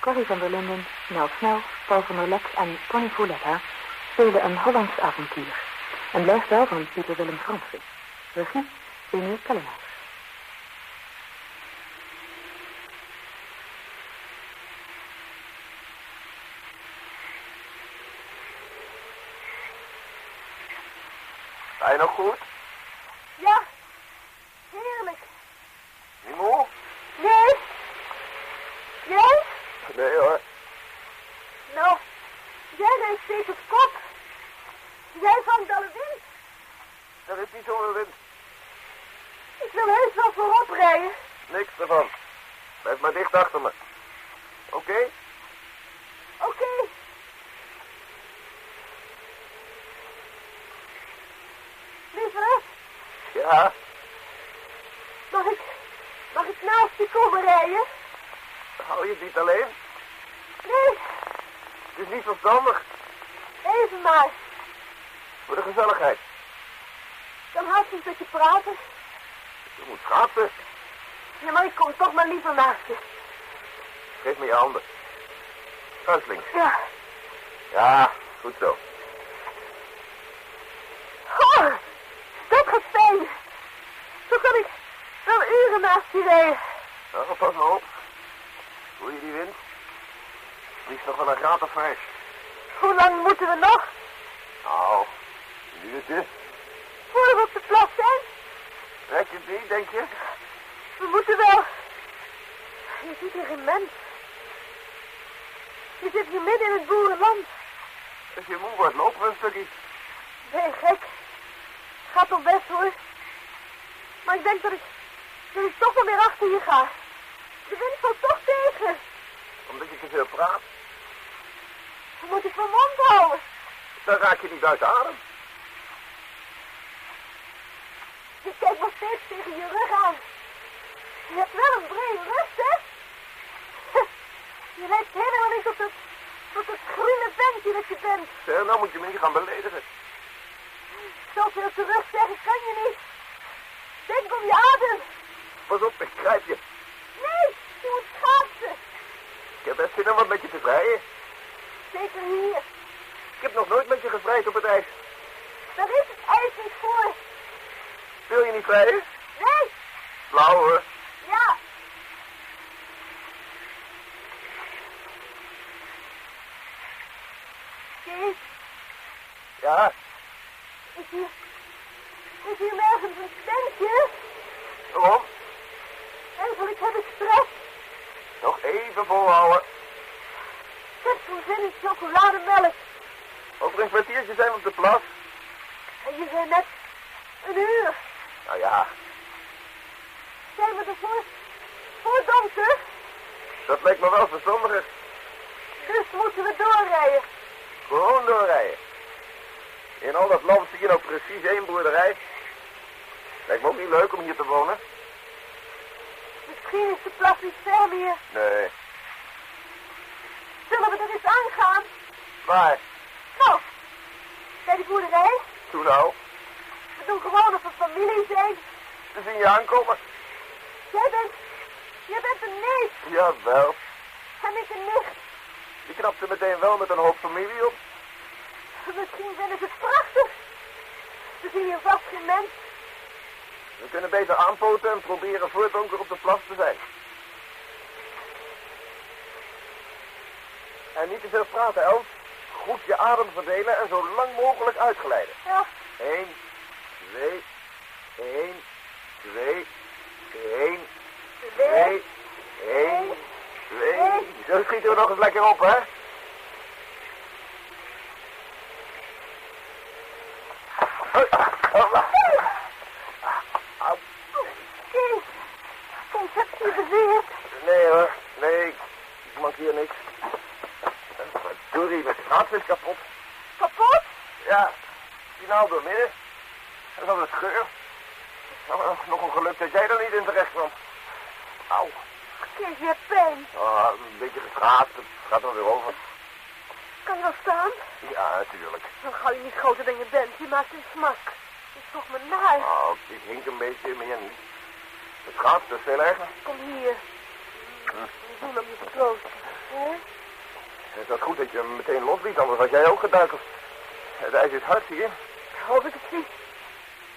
Corrie van der Linden, Nel Snel, Paul van der Lek en Tony Fouletta spelen een Hollands avontuur. Een blijfspel van Pieter Willem Fransen. Regie, Ene Kellenaar. Ga je nog goed? Ja, heerlijk. Niet moe? Nee? Jij? Nee hoor. Nou, jij steeds op kop. Jij vangt alle wind. Er is niet zoveel wind. Ik wil heus wel voorop rijden. Niks ervan. Blijf maar dicht achter me. Oké? Oké. Lieve, Ja. mag ik, mag ik naast je komen rijden? Hou je het niet alleen? Nee, Het is niet verstandig. Voor de gezelligheid. Dan had ik met je praten. Je moet schaatsen. Ja, maar ik kom toch maar liever naast je. Geef me je handen. Links. Ja. Ja, goed zo. Oh, dat gaat fijn. Zo kan ik wel uren naast je rijden. Nou, pas maar op. Voel je die wind? Die is nog wel een graad of vijf. Hoe lang moeten we nog? Nou, een uurtje. Voor we op de plas zijn? Trek je niet, denk je? We moeten wel. Je ziet hier geen mens. Je zit hier midden in het boerenland. Als je moe wordt, lopen we een stukje. Ben je gek? Gaat toch best hoor. Maar ik denk dat ik, dat ik toch wel weer achter je ga. De wind valt toch tegen. Omdat je te veel praat. Dan moet ik mijn mond houden. Dan raak je niet uit adem. Je kijkt nog steeds tegen je rug aan. Je hebt wel een brede rug, hè? Je lijkt helemaal niet op dat, op dat groene ventje dat je bent. Zeg, nou moet je me niet gaan beledigen. Zoals je op de rug zeggen, kan je niet. Denk om je adem. Pas op, ik grijp je. Nee, je moet schaatsen. Ik heb best zin om wat met je te vrijen. Zeker hier. Ik heb nog nooit met je gevrijd op het ijs. Daar is het ijs niet voor. Wil je niet vrijen? Nee, Blauw hoor. ja. Kees, Ja, is hier... Is hier nergens een tentje? waarom? Eigenlijk heb ik stress. Nog even volhouden. Ik heb zo'n zin in chocolademelk. Kwartiertje zijn op de plas. En je zei net een uur. Nou ja, Zijn we ervoor? Voor donker? dat lijkt me wel verstandiger. Dus moeten we doorrijden. Gewoon doorrijden. In al dat land zie je nou precies één boerderij. Lijkt me ook niet leuk om hier te wonen. Misschien is de plas niet ver meer. Nee. Zullen we er eens aangaan? Maar, bij de boerderij. toen nou. We doen gewoon of we familie zijn. We zien je aankomen. Jij bent... Jij bent een neef Jawel. en ik een nicht. Je knapt er meteen wel met een hoop familie op. Misschien vinden ze het prachtig. Ze zien hier vast geen mens. We kunnen beter aanpoten en proberen voor het donker op de plas te zijn. En niet te veel praten, Els. Goed je adem verdelen en zo lang mogelijk uitgeleiden. Ja, 1, 2, 1, 2, 1, 2, 1, 2. Zo schieten we nog eens lekker op, hè? Kees. Kees, heb je je bezeerd? Nee hoor, nee, ik mankeer niks. Verdorie, mijn schaats is kapot. Kapot? Ja, die nou door midden. En dan een scheur. Nou, nog een geluk dat jij er niet in terecht kwam. Auw. Kees, je hebt pijn. Oh, een beetje geschaatst, het gaat wel weer over. Kan je wel staan? Ja, ga je niet groter dan je bent. Je maakt een smak. Is toch me naar. Oh, ik hink een beetje, meer niet. Het gaat, dat is veel erger. Kom hier. Hm. We doen om je te troosten. Hè? dat goed dat je hem meteen losliet, anders had jij ook geduikeld. Het ijs is hard, zie je? Hoop ik het zie.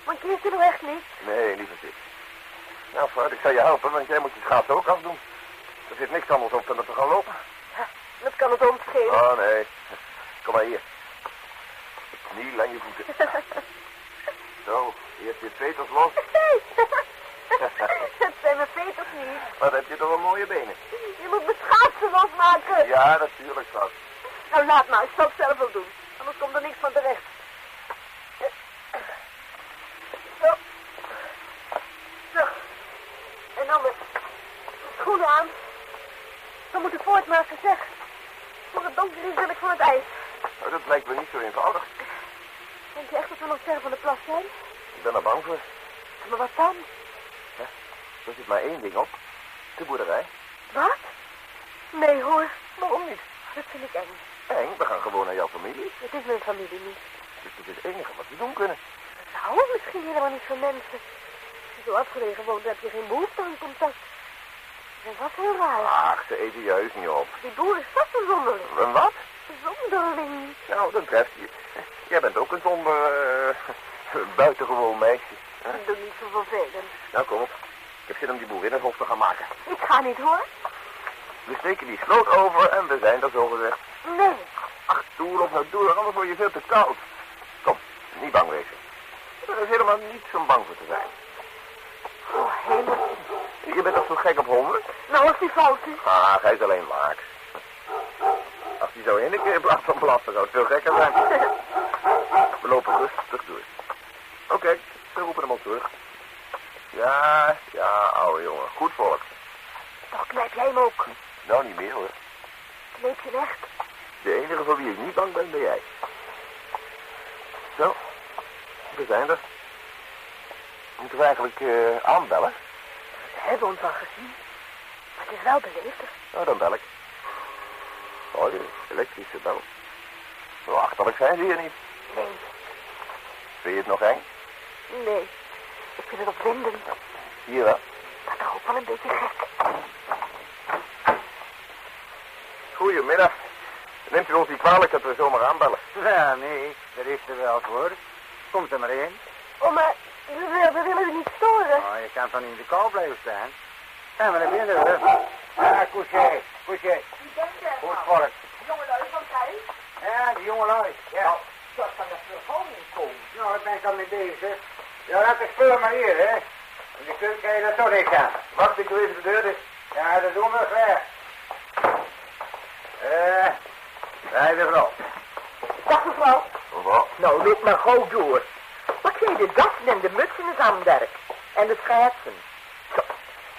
Mankeert je nou echt niet? Nee, liever zit. Nou, Fred, ik zal je helpen, want jij moet je schaatsen ook afdoen. Er zit niks anders op dan dat we gaan lopen. Ja, dat kan het ons schelen. Oh, nee. Kom maar hier. Kniel aan je voeten. Zo, eerst je veters los. Het zijn mijn veters niet. Wat heb je toch wel mooie benen? Je moet mijn schaatsen losmaken. Ja, natuurlijk, schat. Nou, laat maar. Ik zal het zelf wel doen. Anders komt er niks van terecht. Zo. Zo. En dan met schoenen aan. Dan moet ik voortmaken, zeg. Voor het donker is ben ik van het ijs. Nou, dat lijkt me niet zo eenvoudig. Denk je echt dat we nog ver van de plas zijn? Ik ben er bang voor. Wat dan? Er zit maar één ding op. De boerderij. Wat? Nee hoor. Waarom niet? Dat vind ik eng. Eng, we gaan gewoon naar jouw familie. Het is mijn familie niet. Dus dat is het enige wat we doen kunnen. Nou, misschien helemaal niet van mensen. Als je zo afgelegen woont, heb je geen behoefte aan contact. Dat was heel raar. Ach, ze eten je heus niet op. Die boer is vast een zonderling. En wat? Een zonderling. Nou, dat treft je. Jij bent ook een zonder... eh, buitengewoon meisje. Ik doe niet zo vervelend. Nou, kom op. Ik heb zin om die boerinnenhof te gaan maken. Ik ga niet hoor. We steken die sloot over en we zijn er zo gezegd. Nee. Ach, doe op nou doe, anders word je veel te koud. Kom, niet bang wezen. Er is helemaal niets om bang voor te zijn. Oh, hemel. Je bent toch zo gek op honden? Nou, als die fout is. Ah, hij is alleen waaks. Als hij zo in in plaats van blaffen zou het veel gekker zijn. We lopen rustig door. Oké, we roepen hem op terug. Ja, ja, ouwe jongen. Goed volk. Toch knijp jij hem ook. Nou, niet meer hoor. Kneep je weg. De enige voor wie ik niet bang ben, ben jij. Zo, we zijn er. Moeten we eigenlijk eh, aanbellen? Ze hebben ons al gezien. Maar het is wel beleefd. Nou, dan bel ik. Oh, je elektrische bel. Zo achterlijk zijn ze hier niet. Nee, Vind je het nog eng? Nee. Ik vind het opwindend. Hier wel. Maar toch ook wel een beetje gek. Goedemiddag. Neemt u ons niet kwalijk dat we zomaar aanbellen? Ja, nee, dat is er wel voor. Komt er maar in. Oh, maar we, we- we willen u niet storen. Oh, je kan van in de kou blijven staan. Gaan we naar binnen, hoor. Ja, couché, couché. Er? Goed volk. Jongelui van thuis. Ja, die jongelui. Ja. Dat kan er niet komen. Nou, daar ben ik al mee bezig. Ja, laat de spul maar hier, hè. In de keuken kan je daar toch niks aan. Wacht, ik doe even de deur dicht. Ja, dat doen we graag. Eh, wij de vrouw. Dag mevrouw. Wat? Nou, loop maar gauw door. Wat zijn de dassen en de mutsen is aan het werk. En de schaatsen.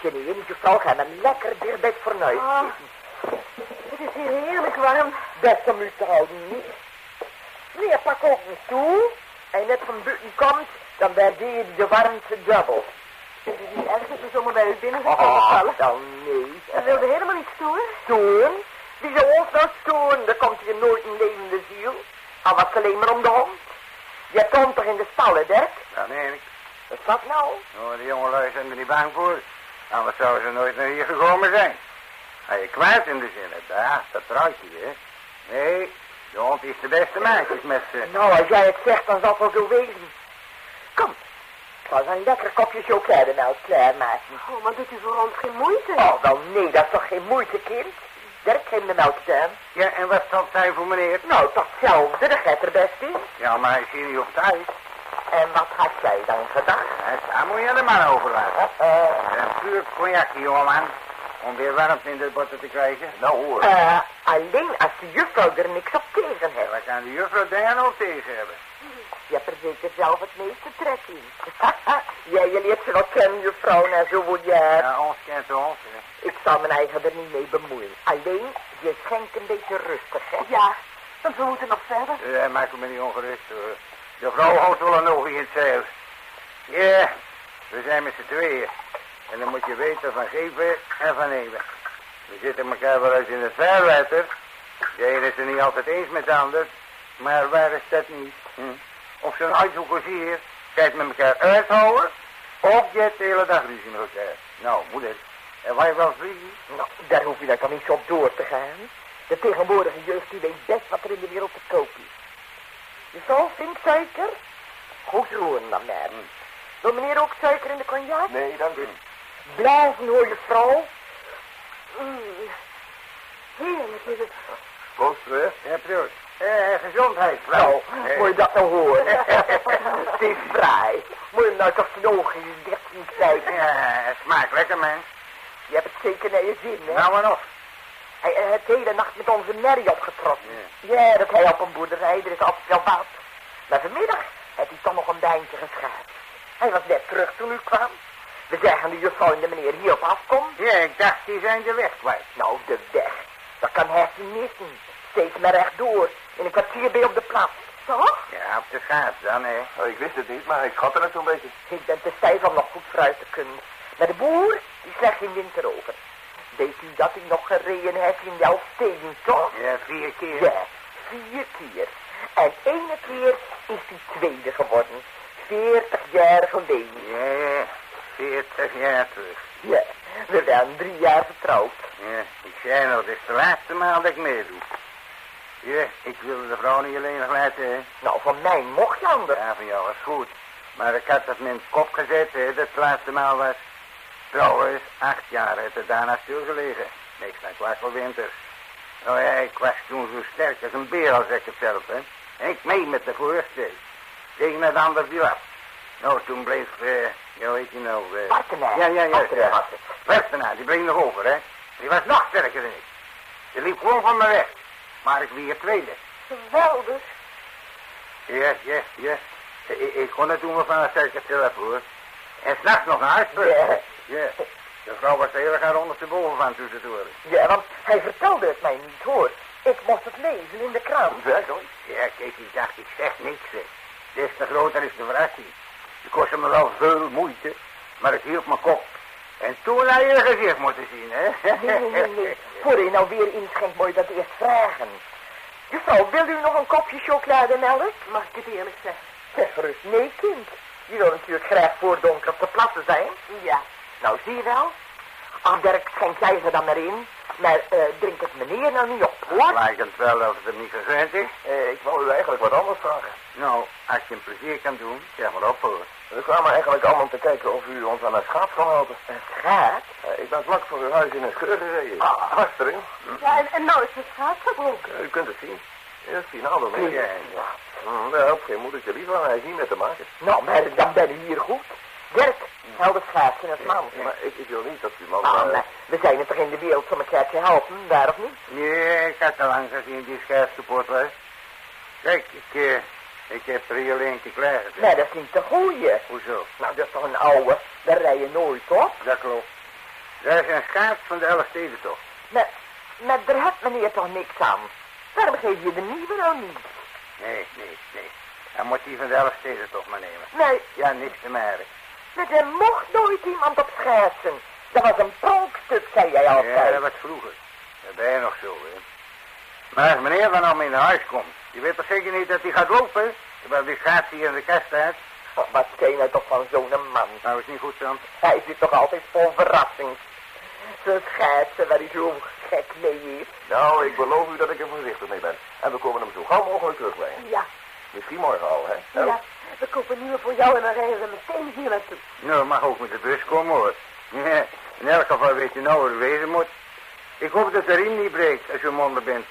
Zo, je niet vrouw gaan en lekker dicht bij het fornuis Ah. zitten. Het is hier heerlijk warm. Best om u te houden, niet? Nee, pak ook een stoel. En net van buiten komt, dan waardeer je de warmte dubbel. Het is niet erg dat we zomaar bij u binnen zijn Oh, vallen. dan nee. We wilden helemaal niet storen. Storen? Wie zou ons nou storen? Er komt hier nooit een levende ziel. Al was het alleen maar om de hond. Je komt toch in de stallen, Dirk? Dat meen ik. Wat nou? Nou, de jongelui zijn er niet bang voor. Anders zouden ze nooit naar hier gekomen zijn. Ga je kwaad in de zin ja, dat trouwt je, hè? Nee, de hond is de beste meisjes met ze. Nou, als jij het zegt, dan zal het wel zo wezen. Eens een lekker kopje chocolademelk klaarmaken. Oh, maar doet u voor ons geen moeite? Oh, wel nee, dat is toch geen moeite, kind? Dirk, geef me de melk aan. Ja, en wat zal het zijn voor meneer? Nou, toch hetzelfde, dat gaat er best in. Ja, maar hij is hier niet op het ijs. En wat had jij dan gedacht? Hè, Daar moet je aan de man over laten. Eh, Een puur cognacje, jongeman. Om weer warmte in de botten te krijgen. Nou hoor. eh, alleen als de juffrouw er niks op tegen Ja, heeft. waar kan de juffrouw daar nou tegen hebben? Je hebt er zeker zelf het meeste trek in. ja, jullie hebt ze wel kennen, juffrouw, na zoveel jaar. Ja, ons kent ons, hè. Ik zal mijn eigen er niet mee bemoeien. Alleen, je schenkt een beetje rustig, hè? Ja, want we moeten nog verder. Ja, maak me niet ongerust, hoor. De vrouw houdt wel een oog in het zeil. Ja, we zijn met z'n tweeën. En dan moet je weten van geven en van nemen. We zitten elkaar wel eens in het vaarwater. De ene is het niet altijd eens met de ander. Maar waar is dat niet? Hm? Of zo'n uitzoekers hier, kijkt met elkaar uithouden. Of je de hele dag ruzie met elkaar. Nou, moeder. En wij wel vliegen? Nou, daar hoef je dan toch niet zo op door te gaan. De tegenwoordige jeugd die weet best wat er in de wereld te koop is. Je zal vindt suiker? Goed roeren dan maar. Wil meneer ook suiker in de cognac? Nee, dank u. Blazen hoor je vrouw. Mm. Heerlijk is het. Proost, weer. Ja, proost. Eh, gezondheid, vrouw. Nou, Eh, moet je dat nou horen? het is vrij. Moet je hem nou toch zijn ogen dicht zien kijken? Ja, het smaakt lekker, mens. Je hebt het zeker naar je zin, hè? Nou en of. Hij hij heeft de hele nacht met onze Mary opgetrokken. Ja. dat hij op een boerderij, er is altijd wel wat. Maar vanmiddag heeft hij toch nog een bijntje geschaad. Hij was net terug toen u kwam. We zeggen de juffrouw en de meneer hierop afkomt. Ja, ik dacht, die zijn de weg kwijt. Nou, de weg. Dat kan Hertie missen. Steeds maar rechtdoor. In een kwartier ben je op de plaats. Toch? Ja, op de schaats dan, hè. Oh, ik wist het niet, maar ik schatte het zo'n beetje. Ik ben te stijf om nog goed vooruit te kunnen. Maar de boer, die slecht in winter over. Weet u dat hij nog gereden heeft in jouw steen, toch? Ja, vier keer. Ja, vier keer. En ene keer is hij tweede geworden. Veertig jaar geleden. Ja, veertig jaar terug. Ja, we waren drie jaar getrouwd. Ja, ik zei nog, dit is de laatste maal dat ik meedoe. Ja, ik wilde de vrouw niet alleen laten, hè. Nou, van mij mocht je anders. Ja, van jou was goed. Maar ik had dat in het kop gezet, hè, dat laatste maal was. Trouwens, acht jaar heeft het daarna stilgelegen. Niks dan kwakkel winters. Nou ja, ik was toen zo sterk als een beer, al zeg ik het zelf, hè. En ik mee met de voorste. Tegen het ander viel af. Nou, toen bleef, eh, ja, weet je nou... eh Wartenaar. Ja, ja, ja. Het. Westernaar, die bleef nog over, hè. Die was nog sterker dan ik. Die liep gewoon van me weg. Maar ik weer tweede. Geweldig. Ja, ja, ja. Ik, ik kon het doen me van een sterke zelf, hoor. En s'nachts nog naar huis. Ja. Ja. De vrouw was er heel erg ondersteboven van tussendoor. Ja, want hij vertelde het mij niet, hoor. Ik mocht het lezen in de krant. Werkelijk? Ja, kijk, ik dacht, ik zeg niks, hè. Des te groter is de verrassing. Het kostte me wel veel moeite, maar ik hield mijn kop. En toen naar je gezicht moeten zien, hè. Nee, nee, nee. Voor je nou weer inschenkt, moet je dat eerst vragen. Juffrouw, wil u nog een kopje chocolademelk? Mag ik het eerlijk zeggen? Zeg gerust nee, kind. Je wil natuurlijk graag voor donker op de plassen zijn. Ja. Nou, zie je wel. Ach, Dirk, schenk jij ze dan maar in. Maar eh, drink het meneer nou niet op, hoor. Lijkt het wel of het er niet gegund is. Eh, ik wou u eigenlijk wat anders vragen. Nou, als je een plezier kan doen, zeg maar op, hoor. We kwamen eigenlijk allemaal om te kijken of u ons aan een schaap kan helpen. Een schaap? Eh, ik ben vlak voor uw huis in een scheur gereden. Ah. Vast erin. Ja, en, en nou is het schaap gebroken. U kunt het zien. Eerst finaal door mee. Ja, ja. Hm, daar helpt geen moedertje liever aan. Hij is niet met te maken. Nou, maar dan ben je hier goed. Dirk, hou de schaap in het man. Maar ik, ik wil niet dat u man... Ah, eh, maar we zijn er toch in de wereld om elkaar te helpen, waar of niet? Nee, ik had al lang gezien die scherp kapot was. Kijk, ik, eh, ik heb er hier eentje klaargezet. Nee, dat is niet de goeie. Hoezo? Nou, dat is toch een oude. Daar rij je nooit op. Dat klopt. Dat is een schaap van de Elfsteden toch? Maar, maar daar heeft meneer toch niks aan. Waarom geef je de nieuwe niet? Nee, nee, nee. Dan moet die van de Elfsteden toch maar nemen. Nee, Ja, niks te merken. met er mocht nooit iemand op schaatsen. Dat was een pronkstuk, zei jij Ja, altijd. dat was vroeger. Dat ben je nog zo, hè. Maar als meneer van mee naar huis komt, je weet toch zeker niet dat hij gaat lopen? Terwijl die schaats hier in de staat. Oh, wat ken je toch van zo'n man? Nou, is niet goed, Sam. Hij zit toch altijd vol verrassing. Zo'n schaatsen waar hij zo gek mee is. Nou, ik beloof u dat ik er voorzichtig mee ben. En we komen hem zo gauw mogelijk terugbrengen. Ja. Misschien morgen al, hè? Ja. We kopen nieuwe voor jou en dan rijden we meteen hier naartoe. Nou, mag ook met de bus komen, hoor. Ja, in elk geval weet je nou waar wezen moet. Ik hoop dat de riem niet breekt als je monden bent.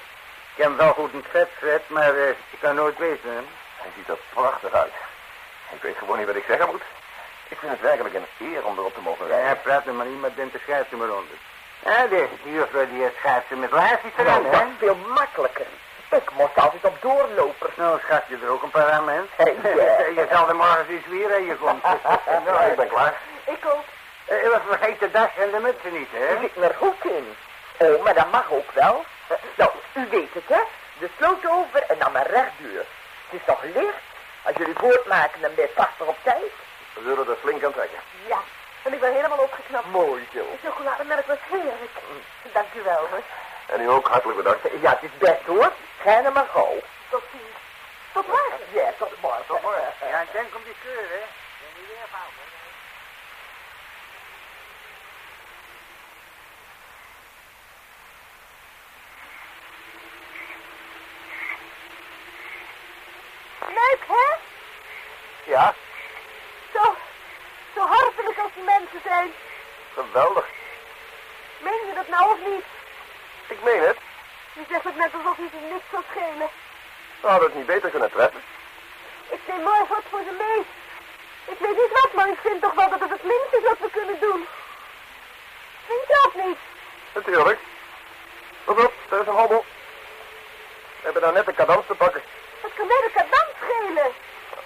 Ik heb wel goed het vet gezet, maar eh, ik kan nooit weten, hè. Hij ziet er prachtig uit. Ik weet gewoon niet wat ik zeggen moet. Ik vind het werkelijk een eer om erop te mogen Ja, rijden. praat er maar niet, maar bent de schaatsen maar onder. Ja, de die juffrouw die schaatsen met laarsjes Nou, dat hè. is veel makkelijker. Ik moest altijd op doorlopers. Nou, schat je er ook een paar aan, mens. Hey, ja. je zal er morgen eens weer en je komt. Nou, ik ben klaar. Ik ook. Eh, we vergeet de das en de mutsen niet, hè. zit er goed in. Oh, maar dat mag ook wel. Eh, Nou, u weet het, hè? De sloot over en dan maar rechtduur. Het is toch licht? Als jullie voortmaken, dan ben je vast op tijd. We zullen er flink aan trekken. Ja. En ik ben helemaal opgeknapt. Mooi zo. De chocolademelk was heerlijk. Dank u wel, hoor. En u ook hartelijk bedankt. Ja, het is best hoor. Ga maar gauw. Tot ziens. Tot morgen. Ja, tot morgen. Tot morgen. Ja, denk om die keur, hè. Ben je weer fout, hè. Leuk, hè? Ja, Zo, zo hartelijk als die mensen zijn. geweldig. Meen je dat nou of niet? Ik meen het. Je zegt het net alsof je ze niks zal schelen. We hadden het niet beter kunnen treffen. Ik neem morgen wat voor ze mee. Ik weet niet wat, maar ik vind toch wel dat het het minste is wat we kunnen doen. Vind je dat niet? Natuurlijk. Pas op, er is een hobbel. We hebben daar net een cadans te pakken. Dat kan mij de kadans schelen.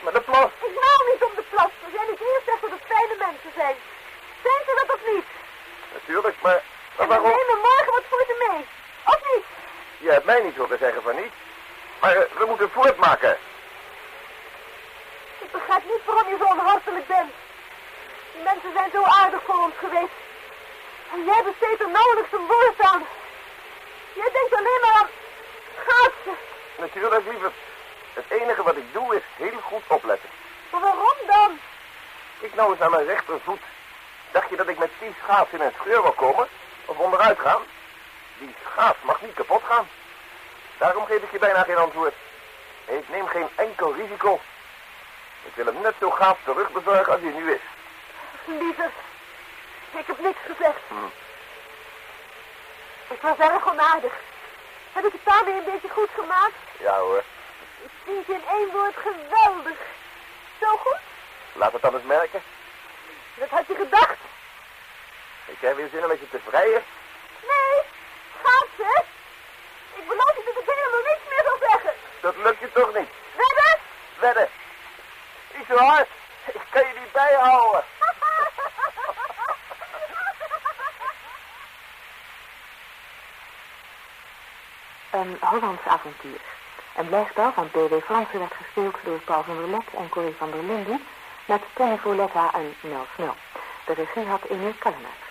Met de plas. Ik wou niet om de plas. Als jij niet eerst zegt dat het fijne mensen zijn. Zijn ze dat of niet? Natuurlijk, maar... maar En we waarom? nemen morgen wat voor ze mee. Of niet? Je hebt mij niet horen zeggen van niet. Maar eh, we moeten voortmaken. Ik begrijp niet waarom je zo onhartelijk bent. Die mensen zijn zo aardig voor ons geweest. En jij besteedt er nauwelijks een woord aan. Jij denkt alleen maar aan schaatsen. Natuurlijk, lieverd. Het enige wat ik doe is heel goed opletten. Maar waarom dan? Kijk nou eens naar mijn rechtervoet. Dacht je dat ik met die schaats in een scheur wil komen? Of onderuit gaan? Die schaats mag niet kapot gaan. Daarom geef ik je bijna geen antwoord. Ik neem geen enkel risico. Ik wil hem net zo gaaf terugbezorgen als hij nu is. Lieverd, ik heb niks gezegd. Hm. Ik was erg onaardig. Heb ik het daarmee een beetje goed gemaakt? Ja hoor, Ik vind je in één woord geweldig. Zo goed? laat het dan eens merken. Dat had je gedacht. Ik heb weer zin om met je te vrijen. Nee, schaatsen. Ik beloof je dat ik helemaal niks meer zal zeggen. Dat lukt je toch niet. Wedden? Wedden. Niet zo hard. Ik kan je niet bijhouden. Een Hollands avontuur. Een blijspel van P.W. Fransen werd gespeeld door Paul van der Lek en Corrie van der Linden met Tony Voletta en Nel Snel. De regie had Emil Kallenberg.